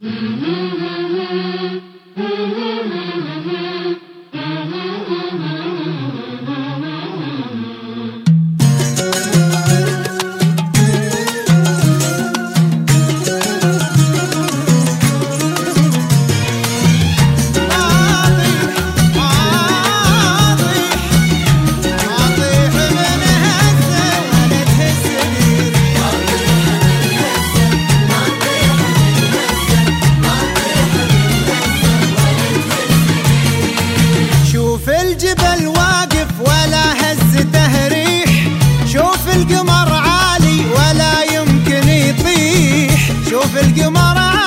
Mm-hmm. tomorrow